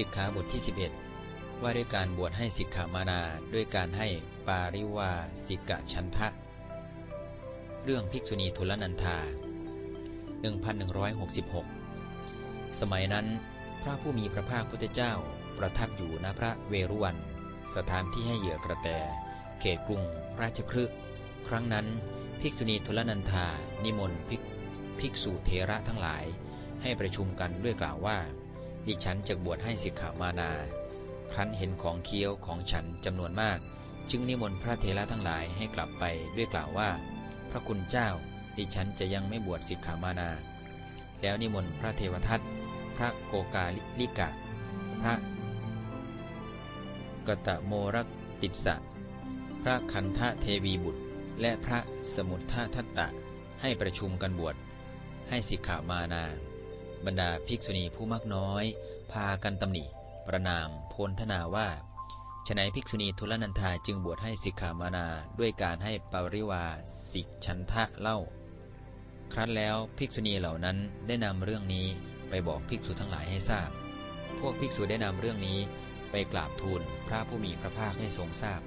สิกขาบทที่ 11 ว่าด้วยการบวชให้สิกขามานาด้วยการให้ปาริวาสิกะชันทะ เรื่องภิกษุณีทุลนันธา 1166 สมัยนั้น พระผู้มีพระภาคพุทธเจ้าประทับอยู่ณพระเวรุวัน สถานที่ให้เหยื่อกระแต เขตกรุงราชครึครั้งนั้น ภิกษุณีทุลนันธานิมนต์ภิกษุเทระทั้งหลาย ให้ประชุมกันด้วยกล่าวว่า ดิฉันจะบวชให้สิกขามานา ครั้นเห็นของเคี้ยวของฉันจำนวนมาก จึงนิมนต์พระเทระทั้งหลายให้กลับไปด้วยกล่าวว่า พระคุณเจ้า ดิฉันจะยังไม่บวชสิกขามานา แล้วนิมนต์พระเทวทัต พระโกกาลิกะ พระกตะโมรติสะ พระคันธเทวีบุตร และพระสมุทธทัตตะให้ประชุมกันบวชให้สิกขามานา บรรดาภิกษุณีผู้มากน้อย พากันตำหนิ ประนามโพลธนาว่าฉนัยภิกษุณีทุลนันธาจึงบวชให้สิกขามานาด้วยการให้ปริวาสิกชันทะเล่า ครั้นแล้วภิกษุณีเหล่านั้นได้นำเรื่องนี้ไปบอกภิกษุทั้งหลายให้ทราบ พวกภิกษุได้นำเรื่องนี้ไปกราบทูลพระผู้มีพระภาคให้ทรงทราบ